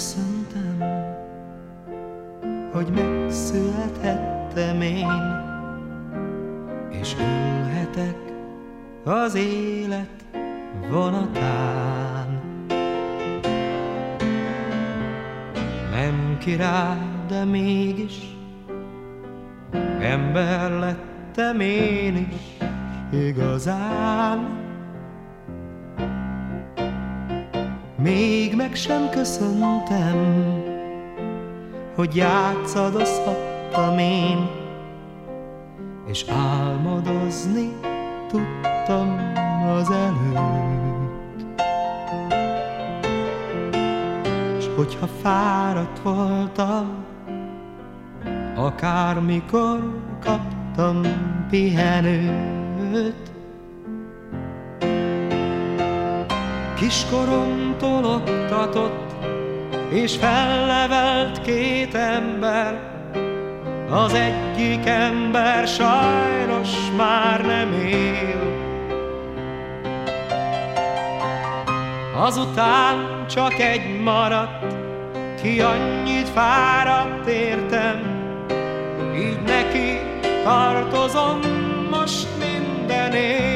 köszöntem, hogy megszülethettem én, és ülhetek az élet vonatán. Nem király, de mégis ember lettem én is igazán. Még meg sem köszöntem, hogy játszadozhattam én, és álmodozni tudtam az előtt. És hogyha fáradt voltam, akármikor kaptam pihenőt, Kiskoromtól oktatott és fellevelt két ember, az egyik ember sajnos már nem él. Azután csak egy maradt, ki annyit fáradt értem, így neki tartozom most mindenért.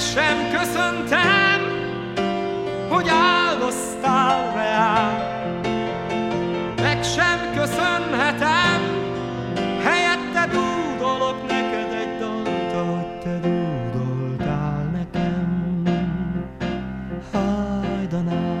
Sem köszöntem, hogy áldoztál reám. Meg sem köszönhetem, helyette dúdolok neked egy dalt, ahogy te dúdoltál nekem. Hajdanál.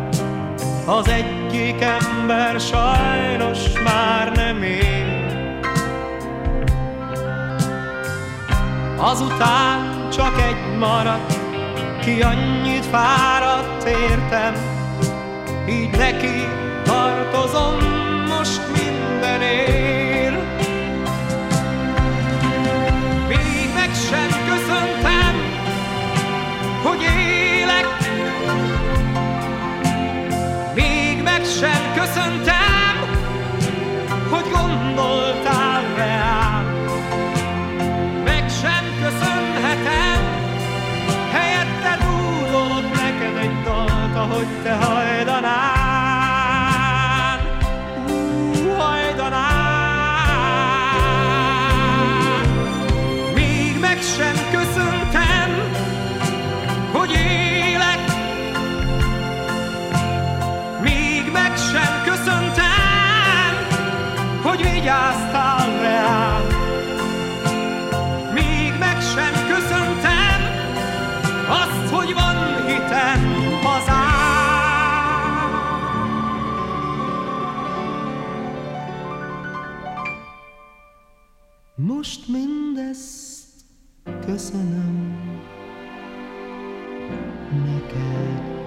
az egyik ember sajnos már nem él. Azután csak egy maradt, ki annyit fáradt értem, így neki tartozom köszöntem, hogy gondoltál rám. Meg sem köszönhetem, helyette dúdolod neked egy dalt, ahogy te hajdanál. Hajdanál. Még meg sem vigyáztál rám. Még meg sem köszöntem azt, hogy van hitem hazám. Most mindezt köszönöm neked.